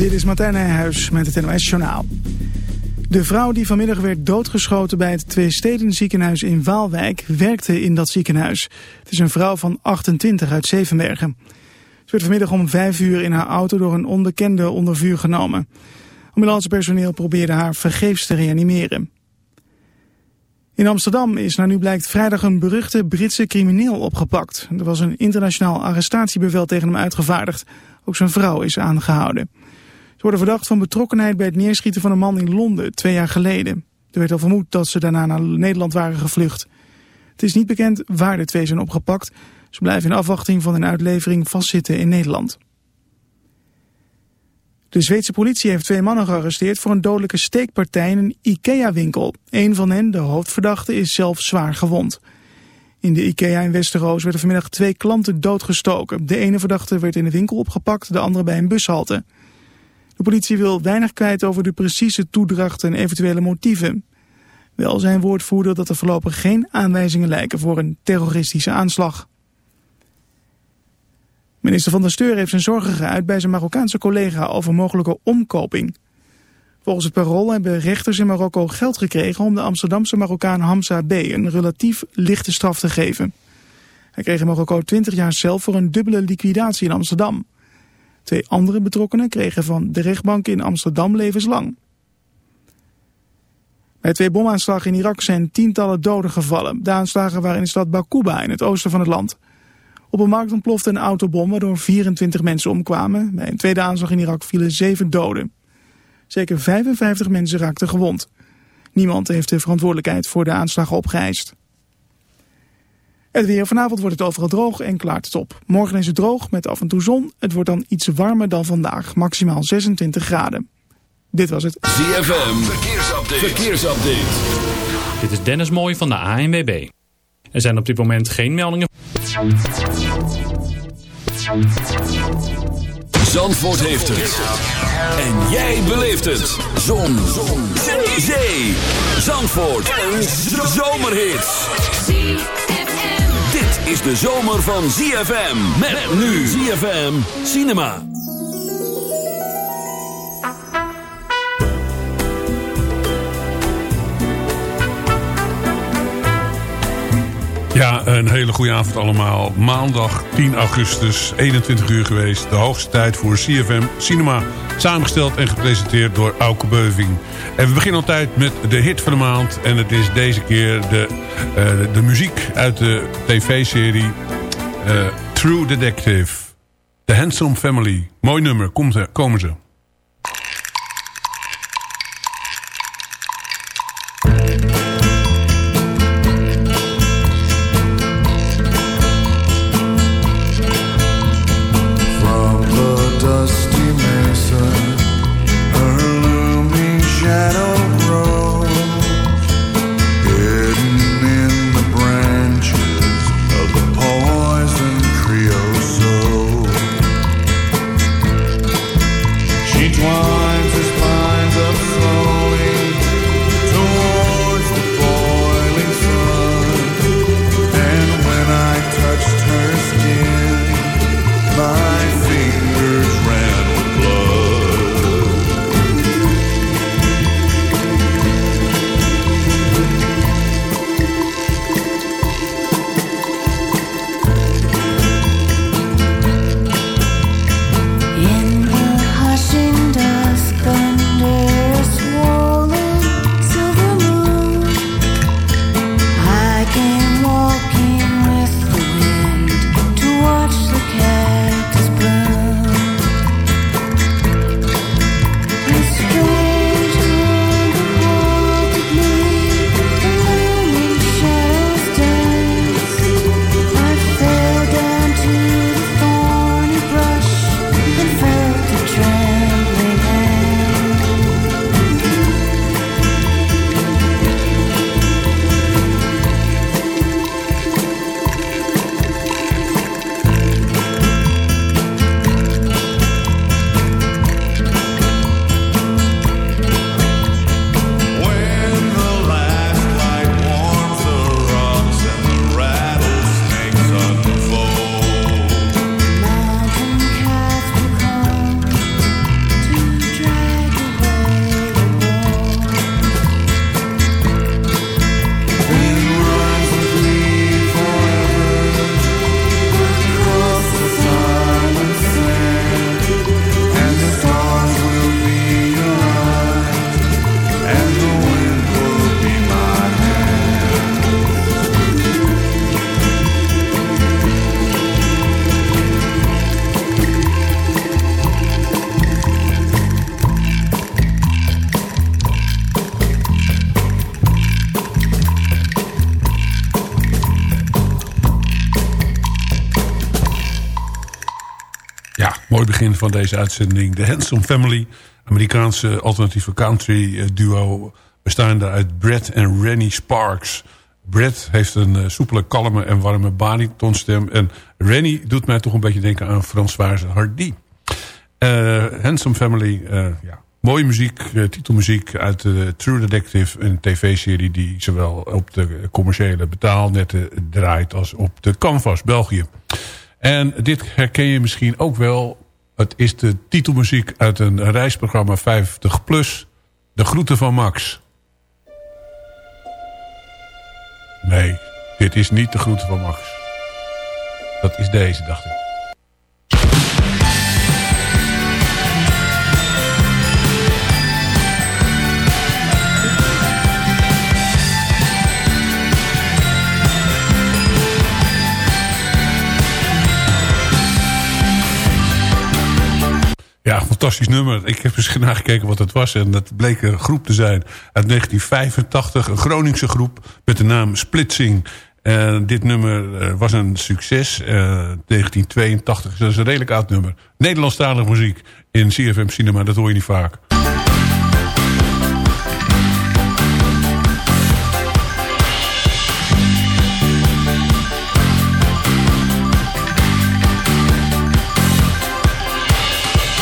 Dit is Martijn Nijhuis met het NOS Journaal. De vrouw die vanmiddag werd doodgeschoten bij het Tweestedenziekenhuis in Waalwijk werkte in dat ziekenhuis. Het is een vrouw van 28 uit Zevenbergen. Ze werd vanmiddag om vijf uur in haar auto door een onbekende onder vuur genomen. Ambulancepersoneel probeerde haar vergeefs te reanimeren. In Amsterdam is naar nu blijkt vrijdag een beruchte Britse crimineel opgepakt. Er was een internationaal arrestatiebevel tegen hem uitgevaardigd. Ook zijn vrouw is aangehouden. Ze worden verdacht van betrokkenheid bij het neerschieten van een man in Londen twee jaar geleden. Er werd al vermoed dat ze daarna naar Nederland waren gevlucht. Het is niet bekend waar de twee zijn opgepakt. Ze blijven in afwachting van hun uitlevering vastzitten in Nederland. De Zweedse politie heeft twee mannen gearresteerd voor een dodelijke steekpartij in een IKEA-winkel. Een van hen, de hoofdverdachte, is zelf zwaar gewond. In de IKEA in Westerroos werden vanmiddag twee klanten doodgestoken. De ene verdachte werd in de winkel opgepakt, de andere bij een bushalte. De politie wil weinig kwijt over de precieze toedracht en eventuele motieven. Wel zijn woordvoerder dat er voorlopig geen aanwijzingen lijken voor een terroristische aanslag. Minister van der Steur heeft zijn zorgen geuit bij zijn Marokkaanse collega over mogelijke omkoping. Volgens het parool hebben rechters in Marokko geld gekregen om de Amsterdamse Marokkaan Hamza B. een relatief lichte straf te geven. Hij kreeg in Marokko 20 jaar zelf voor een dubbele liquidatie in Amsterdam. Twee andere betrokkenen kregen van de rechtbank in Amsterdam levenslang. Bij twee bomaanslagen in Irak zijn tientallen doden gevallen. De aanslagen waren in de stad Bakuba in het oosten van het land. Op een markt ontplofte een autobom waardoor 24 mensen omkwamen. Bij een tweede aanslag in Irak vielen zeven doden. Zeker 55 mensen raakten gewond. Niemand heeft de verantwoordelijkheid voor de aanslagen opgeëist. Het weer vanavond wordt het overal droog en klaart het op. Morgen is het droog met af en toe zon. Het wordt dan iets warmer dan vandaag, maximaal 26 graden. Dit was het ZFM Verkeersupdate. Verkeersupdate. Dit is Dennis Mooij van de ANWB. Er zijn op dit moment geen meldingen. Zandvoort heeft het. En jij beleeft het. Zon. Zon. Zee. Zandvoort. Een zomerhit. Is de zomer van ZFM. Met nu ZFM Cinema. Ja, een hele goede avond allemaal. Maandag 10 augustus, 21 uur geweest. De hoogste tijd voor CFM Cinema. Samengesteld en gepresenteerd door Auke Beuving. En we beginnen altijd met de hit van de maand. En het is deze keer de, uh, de muziek uit de tv-serie uh, True Detective. The Handsome Family. Mooi nummer, Komt komen ze. Mooi begin van deze uitzending. De Handsome Family, Amerikaanse alternatieve country eh, duo... bestaande uit Brett en Rennie Sparks. Brett heeft een uh, soepele, kalme en warme baritonstem... en Rennie doet mij toch een beetje denken aan Françoise Hardy. Uh, Handsome Family, ja, mooie muziek, titelmuziek uit de True Detective... een tv-serie die zowel op de commerciële betaalnetten draait... als op de Canvas, België. En dit herken je misschien ook wel. Het is de titelmuziek uit een reisprogramma 50 plus. De groeten van Max. Nee, dit is niet de groeten van Max. Dat is deze, dacht ik. Ja, fantastisch nummer. Ik heb eens nagekeken wat het was. En dat bleek een groep te zijn uit 1985. Een Groningse groep met de naam Splitsing. Dit nummer eh, was een succes. Uh, 1982. Dat is een redelijk oud nummer. Nederlandstalige muziek in CFM Cinema. Dat hoor je niet vaak.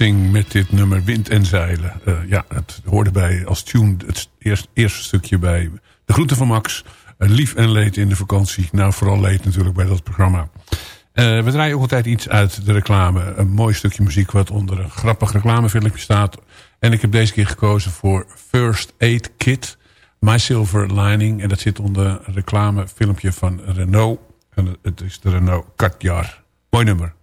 Met dit nummer Wind en Zeilen. Uh, ja, het hoorde bij als tune het eerste, eerste stukje bij De Groeten van Max. Uh, lief en leed in de vakantie. Nou, vooral leed natuurlijk bij dat programma. Uh, we draaien ook altijd iets uit de reclame. Een mooi stukje muziek wat onder een grappig reclamefilmpje staat. En ik heb deze keer gekozen voor First Aid Kit. My Silver Lining. En dat zit onder een reclamefilmpje van Renault. En het is de Renault Katjar. Mooi nummer.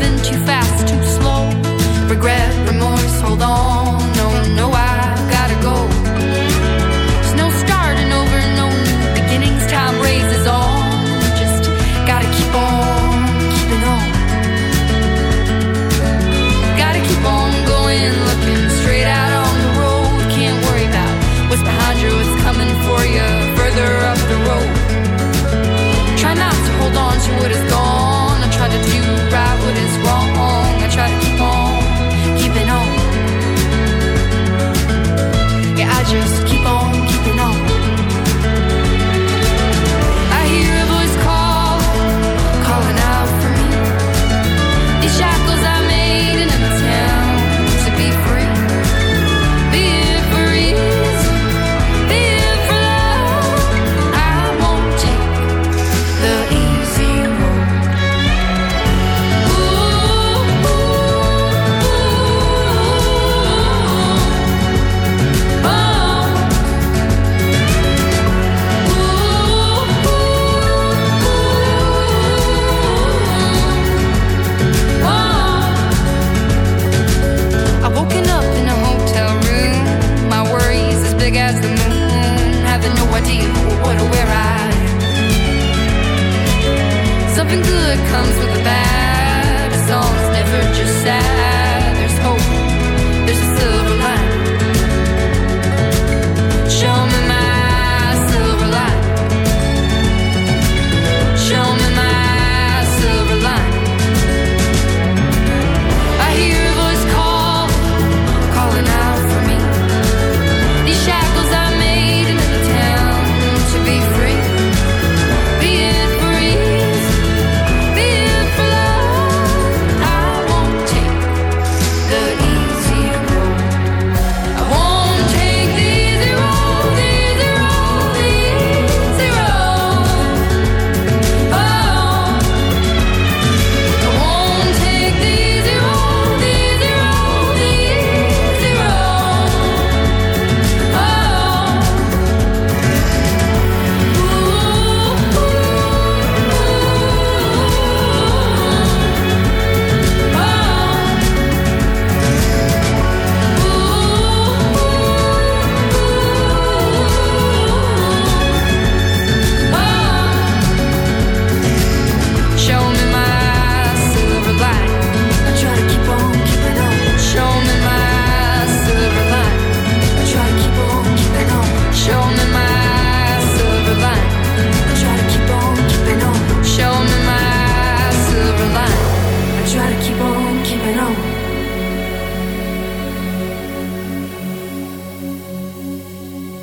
Living too fast, too slow. Regret, remorse, hold on.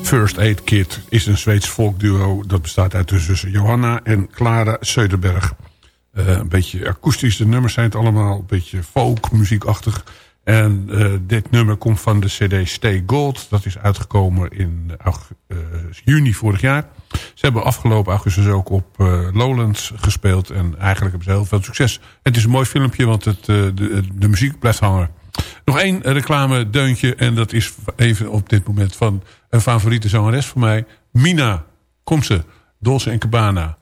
First Aid Kit is een Zweeds folkduo. Dat bestaat uit de zussen Johanna en Clara Söderberg. Uh, een beetje akoestische nummers zijn het allemaal. Een beetje folk, muziekachtig. En uh, dit nummer komt van de cd Stay Gold. Dat is uitgekomen in uh, juni vorig jaar. Ze hebben afgelopen augustus ook op Lowlands gespeeld. En eigenlijk hebben ze heel veel succes. Het is een mooi filmpje, want het, de, de muziek blijft hangen. Nog één reclame deuntje. En dat is even op dit moment van een favoriete zangeres voor mij. Mina. Kom ze. Dolce en Cabana.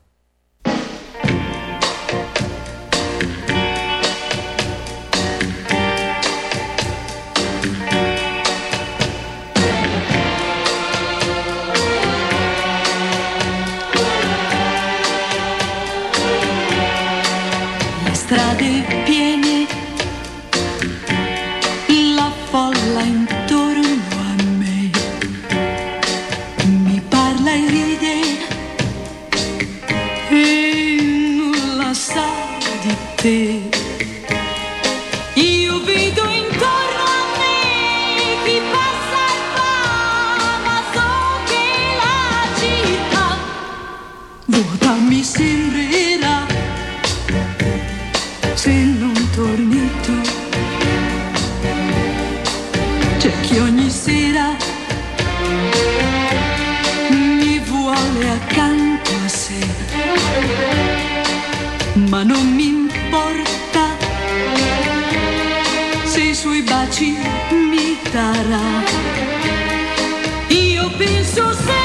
so sad.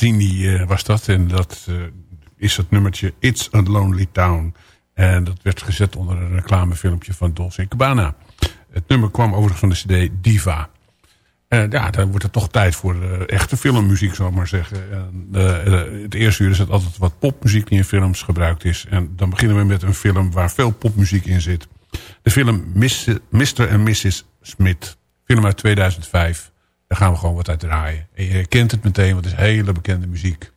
Mazzini uh, was dat. En dat uh, is het nummertje It's a Lonely Town. En dat werd gezet onder een reclamefilmpje van Dolce Cabana. Het nummer kwam overigens van de cd Diva. Ja, dan wordt het toch tijd voor echte filmmuziek, zal ik maar zeggen. het eerste uur is het altijd wat popmuziek die in films gebruikt is. En dan beginnen we met een film waar veel popmuziek in zit. De film Mr. and Mrs. Smith. Film uit 2005. Daar gaan we gewoon wat uit draaien. En je herkent het meteen, want het is hele bekende muziek.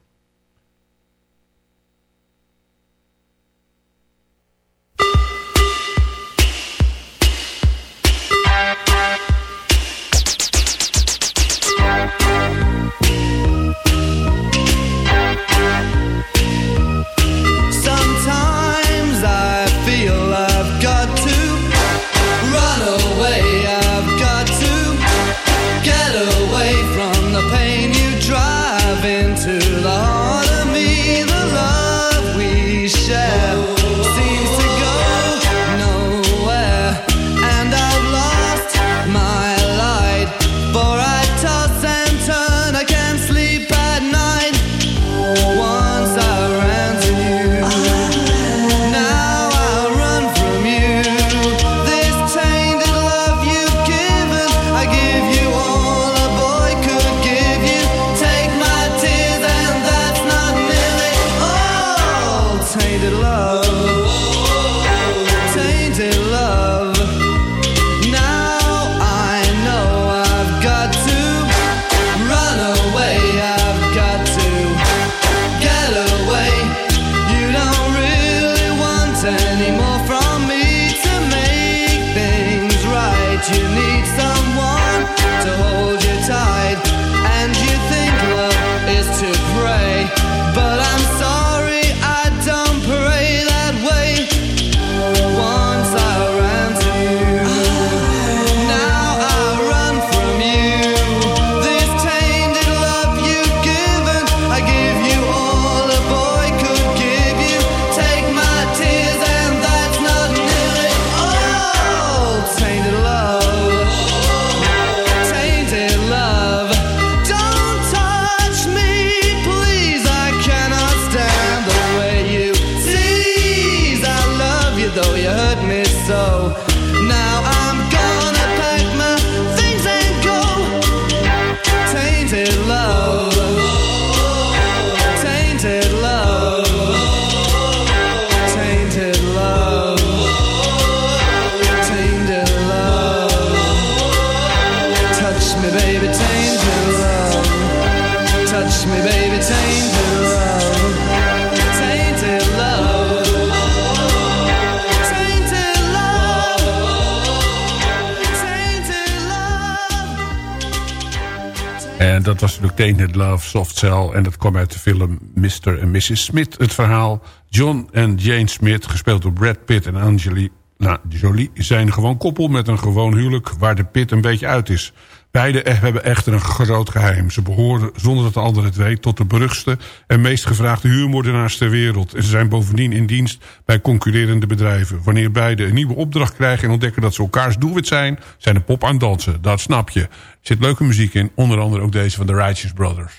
Was natuurlijk Tainted Love, Soft Cell. En dat kwam uit de film Mr. en Mrs. Smith. Het verhaal John en Jane Smith, gespeeld door Brad Pitt en Angelina Jolie... zijn gewoon koppel met een gewoon huwelijk waar de Pitt een beetje uit is. Beiden hebben echter een groot geheim. Ze behoren, zonder dat de ander het weet, tot de beruchtste en meest gevraagde huurmoordenaars ter wereld. En ze zijn bovendien in dienst bij concurrerende bedrijven. Wanneer beiden een nieuwe opdracht krijgen en ontdekken dat ze elkaars doelwit zijn, zijn de pop aan het dansen. Dat snap je. Er zit leuke muziek in, onder andere ook deze van de Righteous Brothers.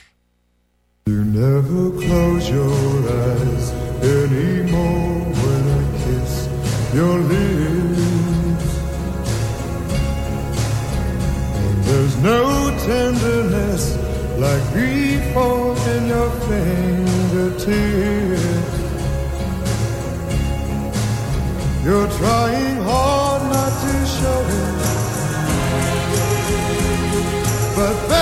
You never close your eyes anymore when I kiss your lips. No tenderness like before in your fingertips. You're trying hard not to show it. But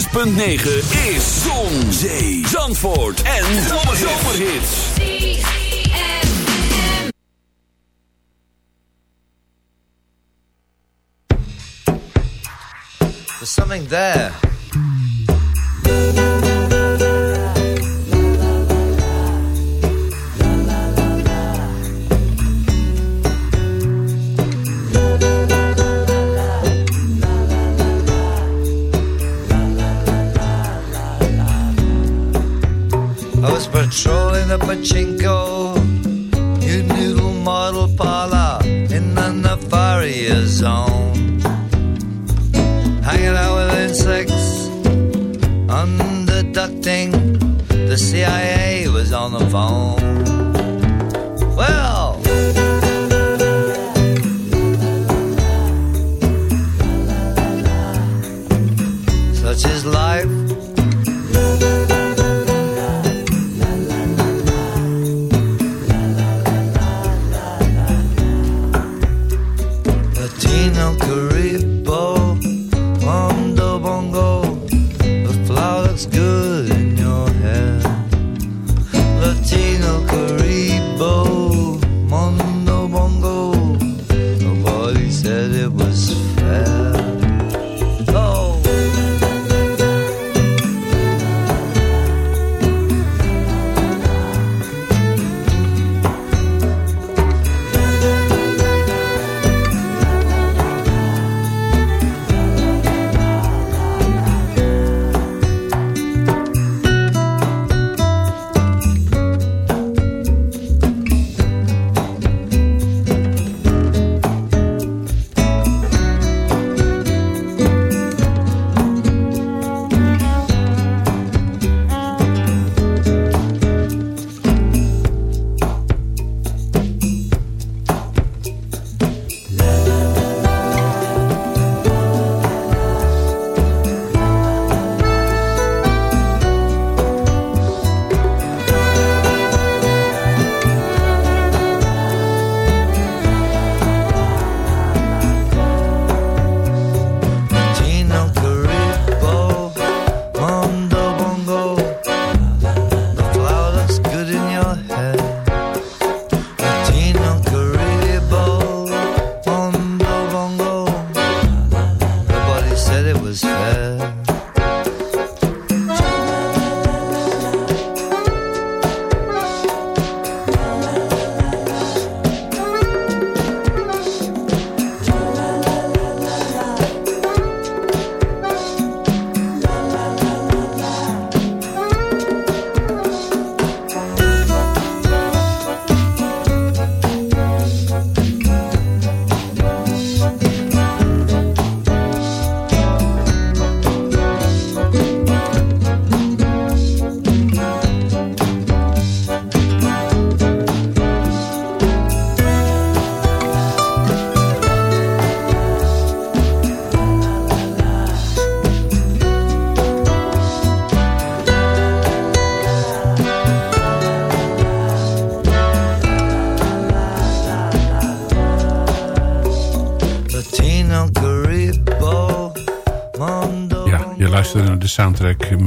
106.9 is Zon, Zee, Zandvoort en Zomerhits. There's something there. Pachinko, new noodle model parlor in the Nefaria zone. Hanging out with insects, underducting. The CIA was on the phone.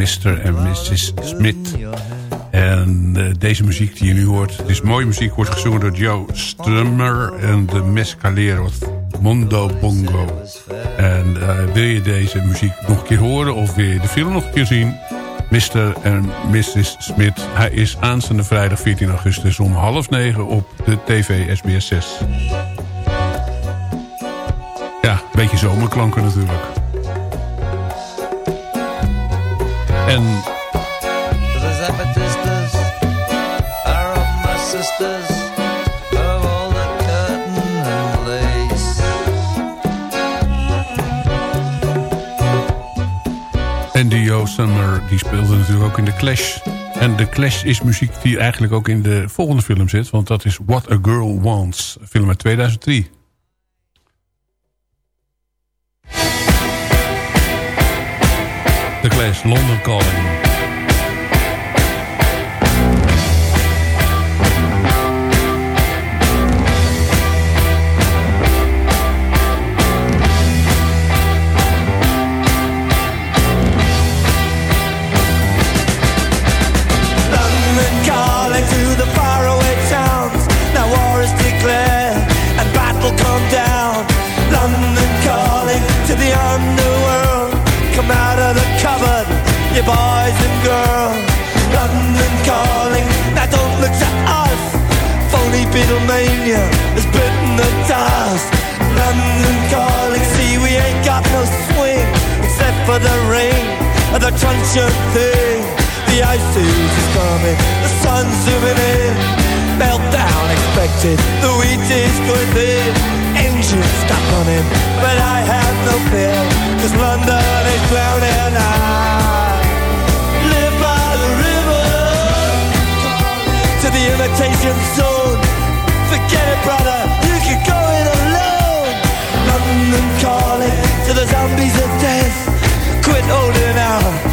Mr. en Mrs. Smith. En eh, deze muziek die je nu hoort, het is mooie muziek, wordt gezongen door Joe Strummer en de Mescaleros Mondo Bongo. En eh, wil je deze muziek nog een keer horen of wil je de film nog een keer zien? Mr. en Mrs. Smith, hij is aanstaande vrijdag 14 augustus om half negen op de TV SBS 6. Ja, een beetje zomerklanken natuurlijk. And lace. Andy Joe Summer die speelde natuurlijk ook in The Clash. En The Clash is muziek die eigenlijk ook in de volgende film zit. Want dat is What a Girl Wants. Film uit 2003. Clash, London Calling. Truncheon thing. The ice is coming, the sun's zooming in. Meltdown expected, the wheat is good there. Engine stop running, but I have no fear, cause London is drowning. I live by the river to the imitation zone. Forget it, brother, you can go it alone. London calling to the zombies of death. Quit holding out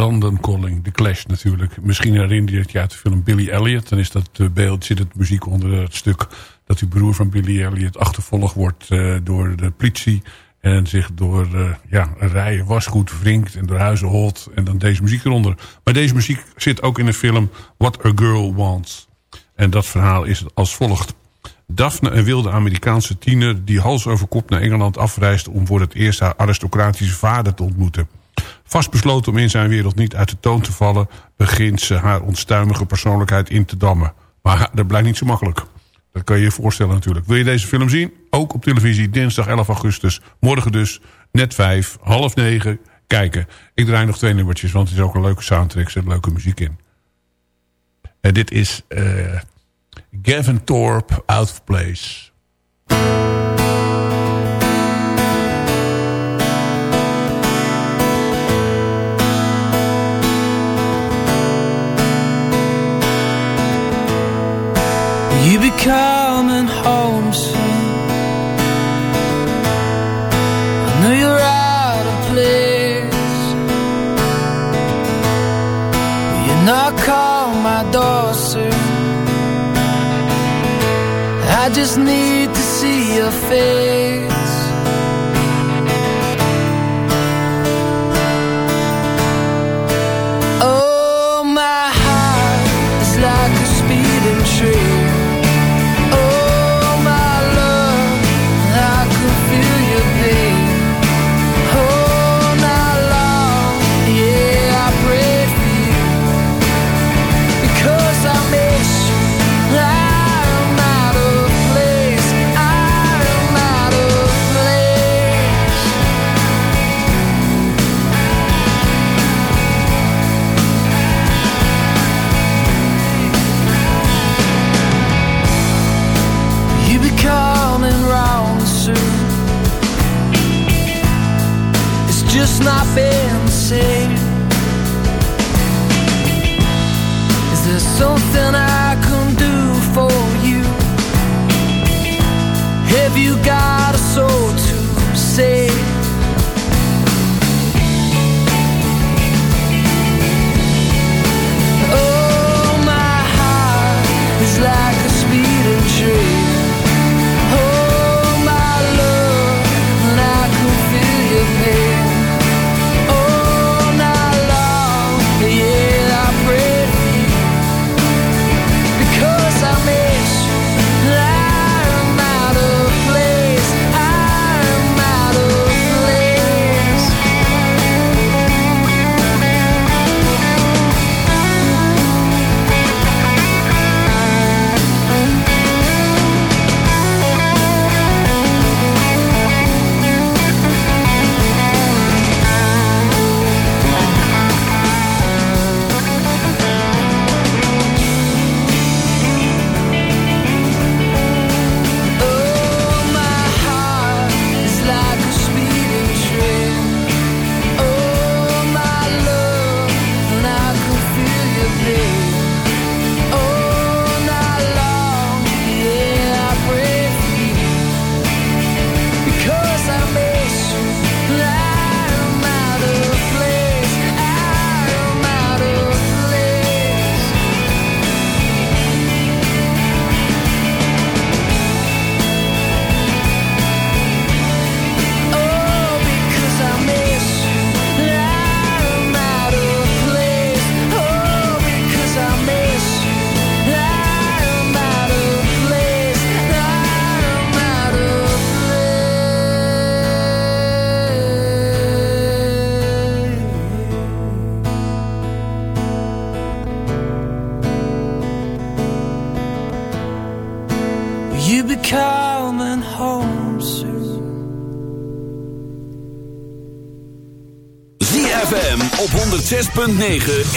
London Calling, The Clash natuurlijk. Misschien herinner je het je de film Billy Elliot. Dan is dat eh, beeld, zit het muziek onder het stuk... dat die broer van Billy Elliot achtervolgd wordt eh, door de politie... en zich door eh, ja, een rij wasgoed wringt en door huizen holt... en dan deze muziek eronder. Maar deze muziek zit ook in de film What a Girl Wants. En dat verhaal is als volgt. Daphne, een wilde Amerikaanse tiener... die hals over kop naar Engeland afreist... om voor het eerst haar aristocratische vader te ontmoeten... Vastbesloten om in zijn wereld niet uit de toon te vallen... begint ze haar onstuimige persoonlijkheid in te dammen. Maar dat blijkt niet zo makkelijk. Dat kan je je voorstellen natuurlijk. Wil je deze film zien? Ook op televisie dinsdag 11 augustus. Morgen dus, net vijf, half negen. Kijken. Ik draai nog twee nummertjes, want het is ook een leuke soundtrack. Er zit leuke muziek in. En dit is eh, Gavin Thorpe, Out of Place. You be coming home soon. I know you're out of place. Will you knock on my door soon? I just need to see your face. 9.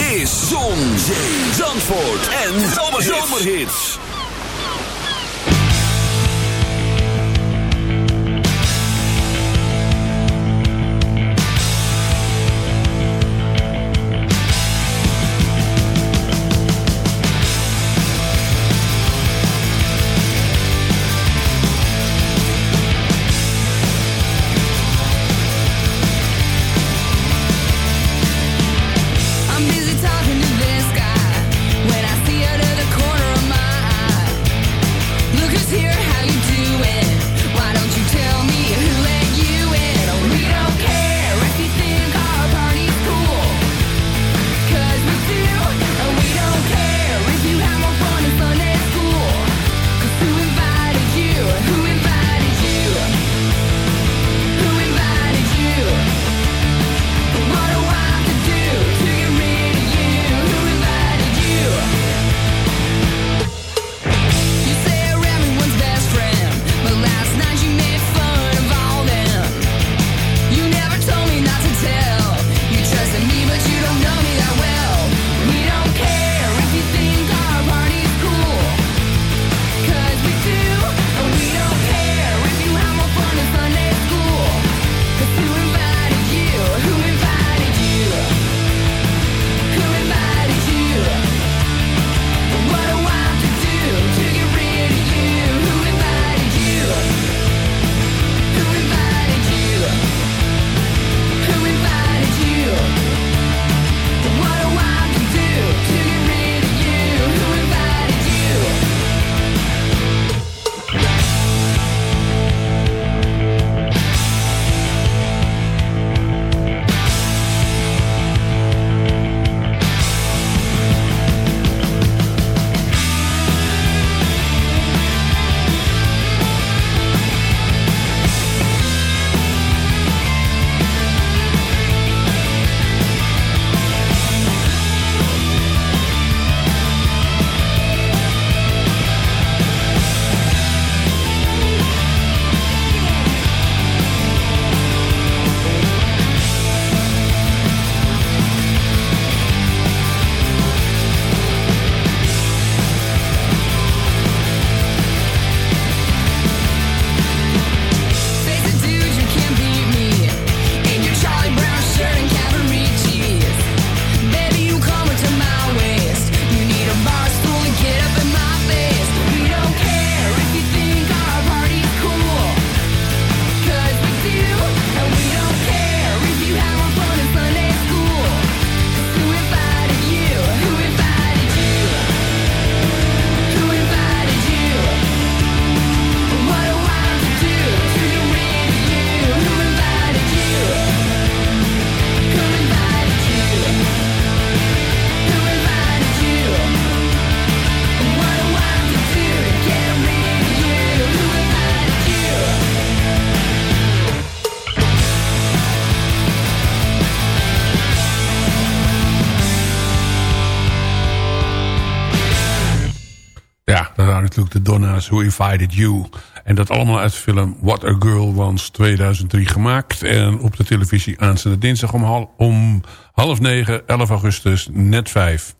Nirvana's Who Invited You. En dat allemaal uit de film What a Girl Wants 2003 gemaakt. En op de televisie aanstaande dinsdag om, hal, om half negen, 11 augustus, net vijf.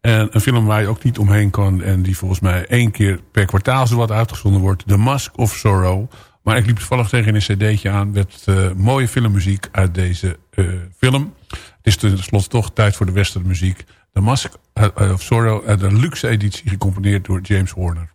En een film waar je ook niet omheen kan... en die volgens mij één keer per kwartaal zo wat uitgezonden wordt... The Mask of Sorrow. Maar ik liep toevallig tegen een cd'tje aan... met eh, mooie filmmuziek uit deze eh, film. Het is tenslotte toch tijd voor de westernmuziek. The Mask eh, of Sorrow, de luxe editie... gecomponeerd door James Horner.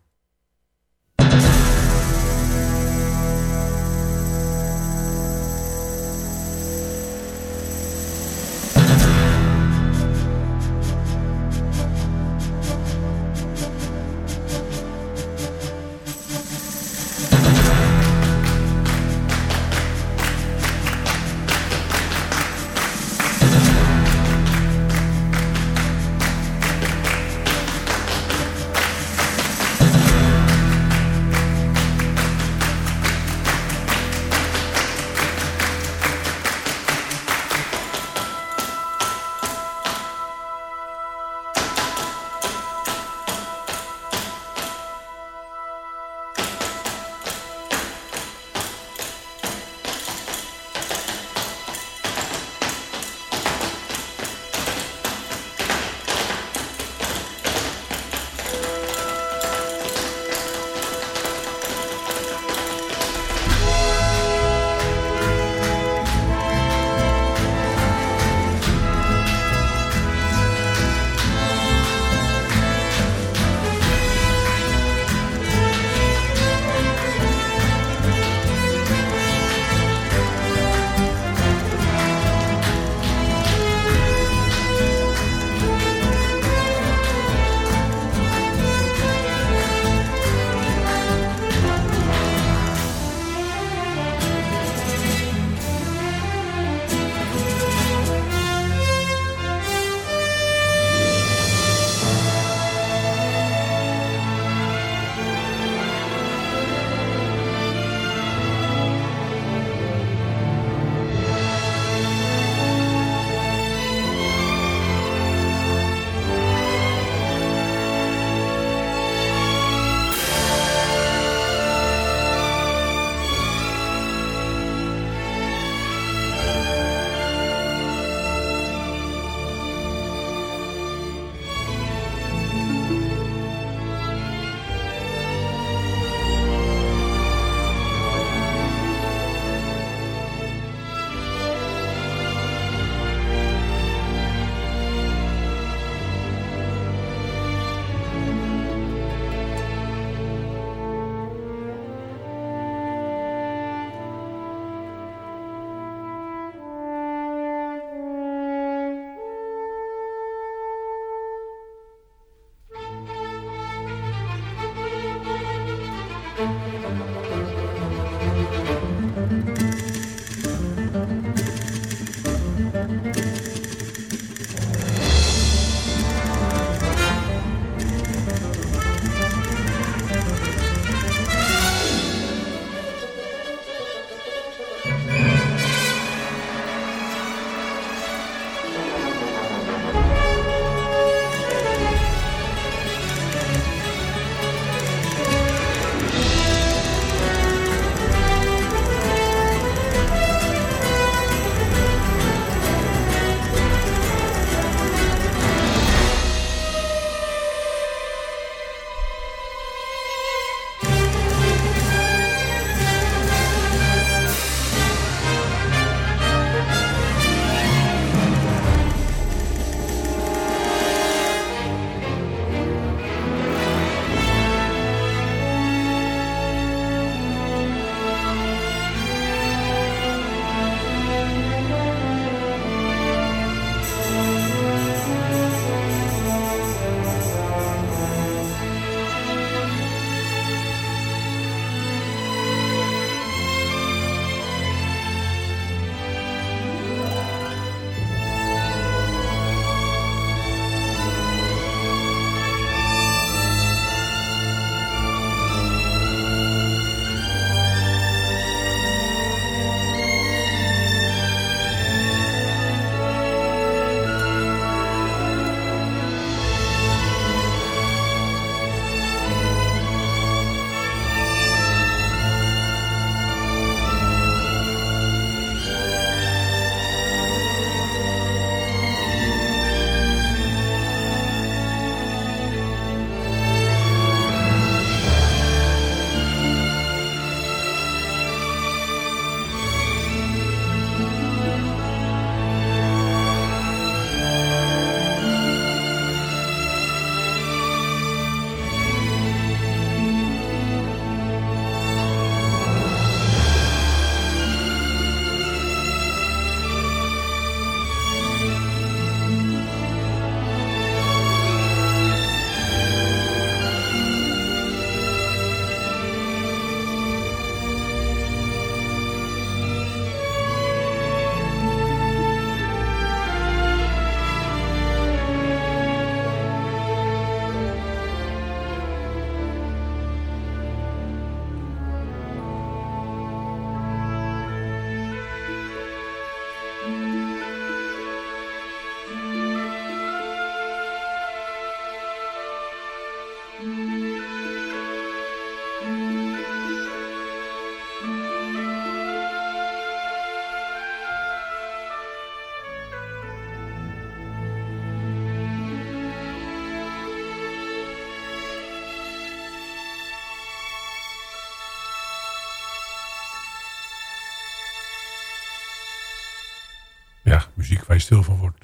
Waar je stil van wordt.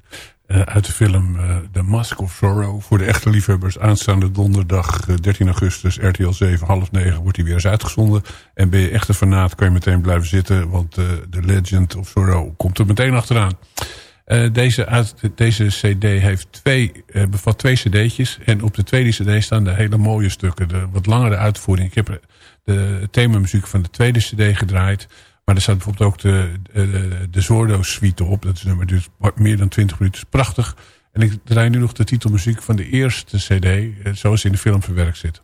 Eh, uit de film eh, The Mask of Sorrow. Voor de echte liefhebbers aanstaande donderdag eh, 13 augustus RTL 7 half 9 wordt hij weer eens uitgezonden. En ben je echt een fanaat kan je meteen blijven zitten. Want eh, The Legend of Sorrow komt er meteen achteraan. Eh, deze, deze cd heeft twee, eh, bevat twee cd'tjes. En op de tweede cd staan de hele mooie stukken. De wat langere uitvoering. Ik heb de themamuziek van de tweede cd gedraaid. Maar er staat bijvoorbeeld ook de, de, de Zordo suite op. Dat is nummer dus meer dan 20 minuten. Prachtig. En ik draai nu nog de titelmuziek van de eerste cd. eh, Zoals in de film verwerkt zit.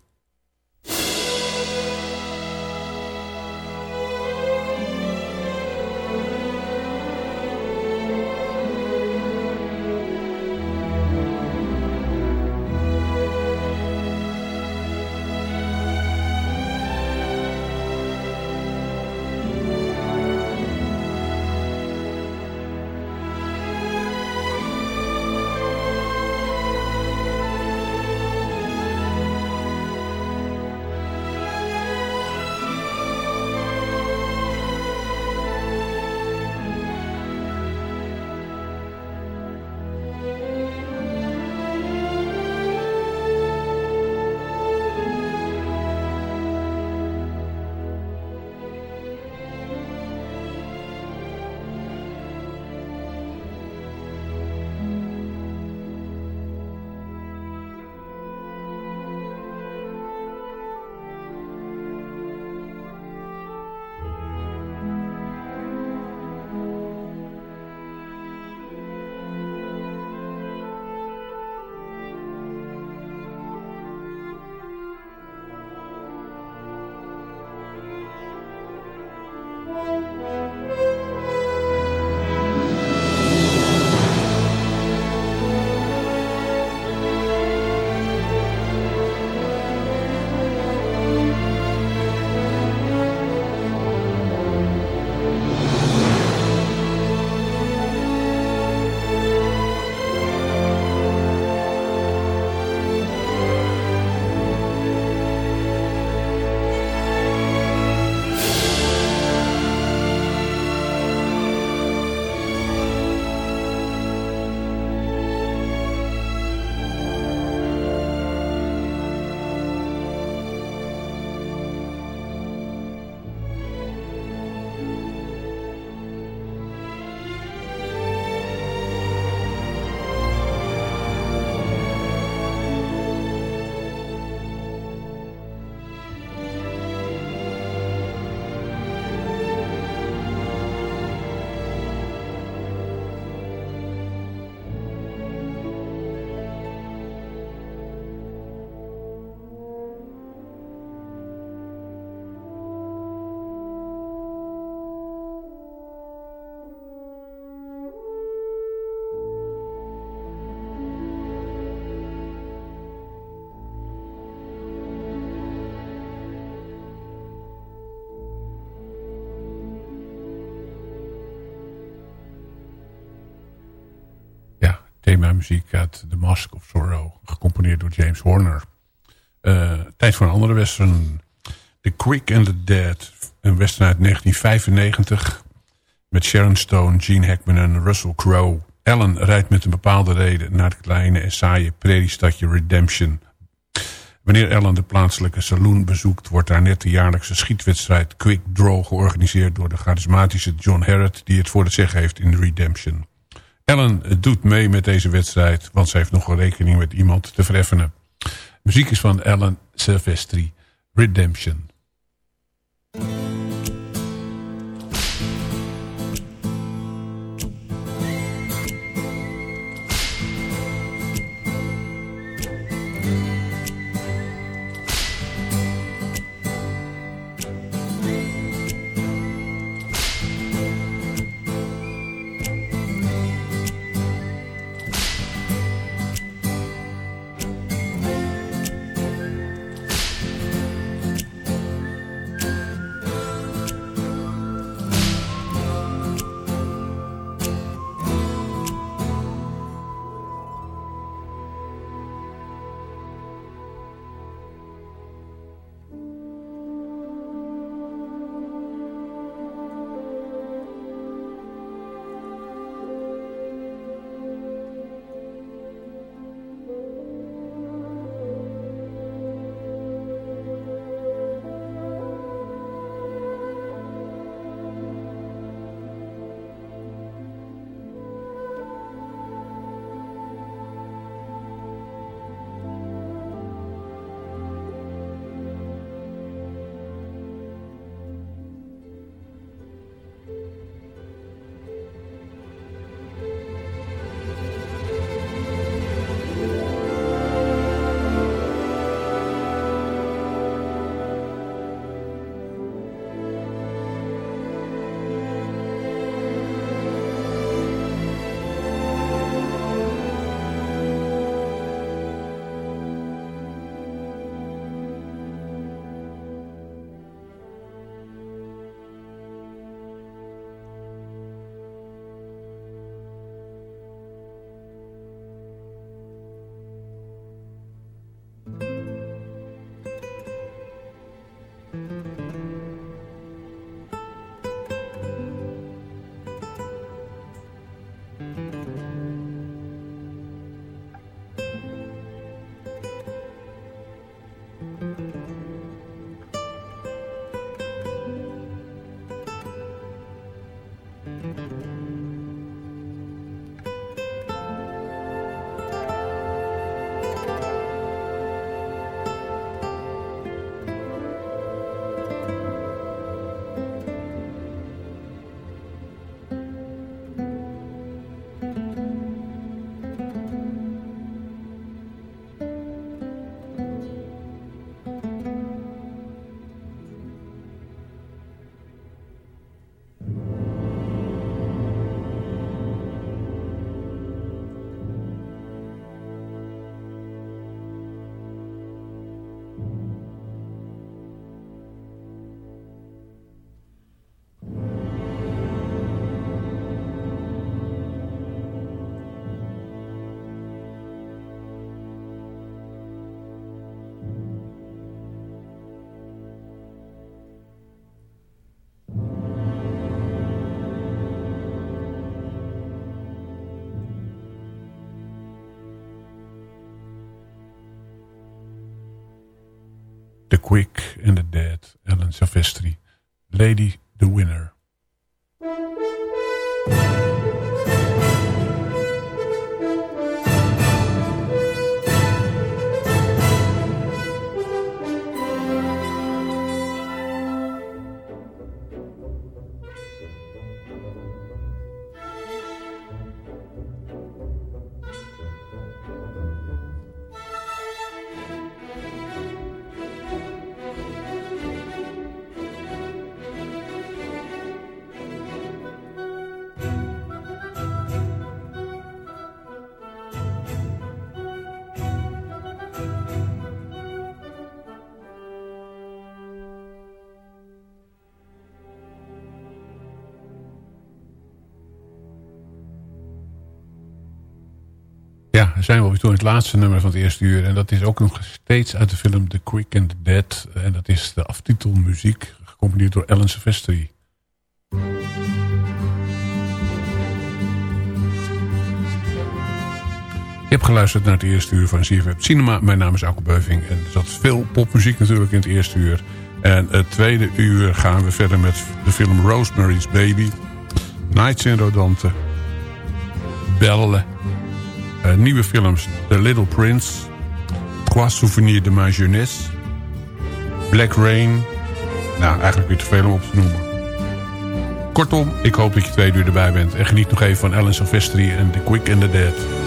Themamuziek uit The Mask of Sorrow. Gecomponeerd door James Horner. Eh, tijd voor een andere western. The Quick and the Dead. Een western uit 1995. Met Sharon Stone, Gene Hackman en Russell Crowe. Ellen rijdt met een bepaalde reden naar het kleine en saaie preriestadje Redemption. Wanneer Ellen de plaatselijke saloon bezoekt... wordt daar net de jaarlijkse schietwedstrijd Quick Draw georganiseerd... door de charismatische John Harrod... die het voor het zeggen heeft in Redemption. Ellen doet mee met deze wedstrijd... want ze heeft nog een rekening met iemand te vereffenen. Muziek is van Ellen Silvestri. Redemption. And the Dead, Ellen Silvestri. Lady Ja, dan zijn we alweer toe in het laatste nummer van het eerste uur. En dat is ook nog steeds uit de film The Quick and the Dead. En dat is de aftitelmuziek, gecomponeerd door Ellen Silvestri. Je hebt geluisterd naar het eerste uur van CFM Cinema. Mijn naam is Alko Beuving. En er zat veel popmuziek natuurlijk in het eerste uur. En het tweede uur gaan we verder met de film Rosemary's Baby. Nights in Rodante. Belle. Uh, nieuwe films The Little Prince. Trois Souvenirs de ma jeunesse. Black Rain. Nou, eigenlijk weer te veel om op te noemen. Kortom, ik hoop dat je twee uur erbij bent. En geniet nog even van Ellen Silvestri en The Quick and the Dead.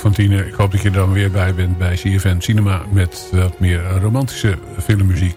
Van tien. Ik hoop dat je er dan weer bij bent bij CFN Cinema... met wat meer romantische filmmuziek.